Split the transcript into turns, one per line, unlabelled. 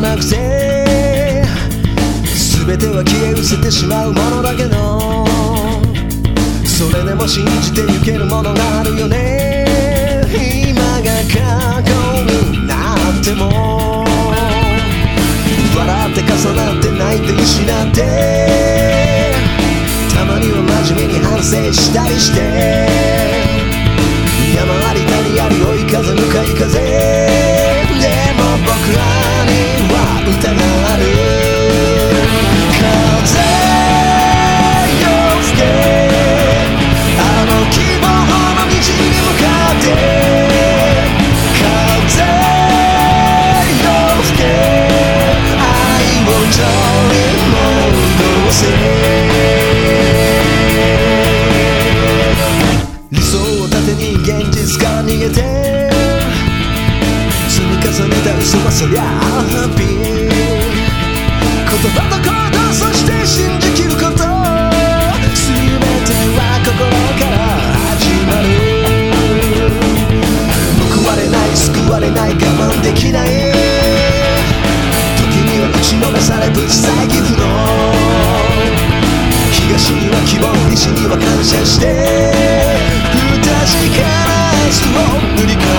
なくて全ては消え失せてしまうものだけどそれでも信じてゆけるものがあるよね。今が過去になっても笑って重なって泣いて失ってたまには真面目に反省したりして山あり谷あり追い風向かい風。理想を盾に現実が逃げて積み重ねた嘘はそりゃハッピー言葉と行動そして感謝して不確かな質問塗り替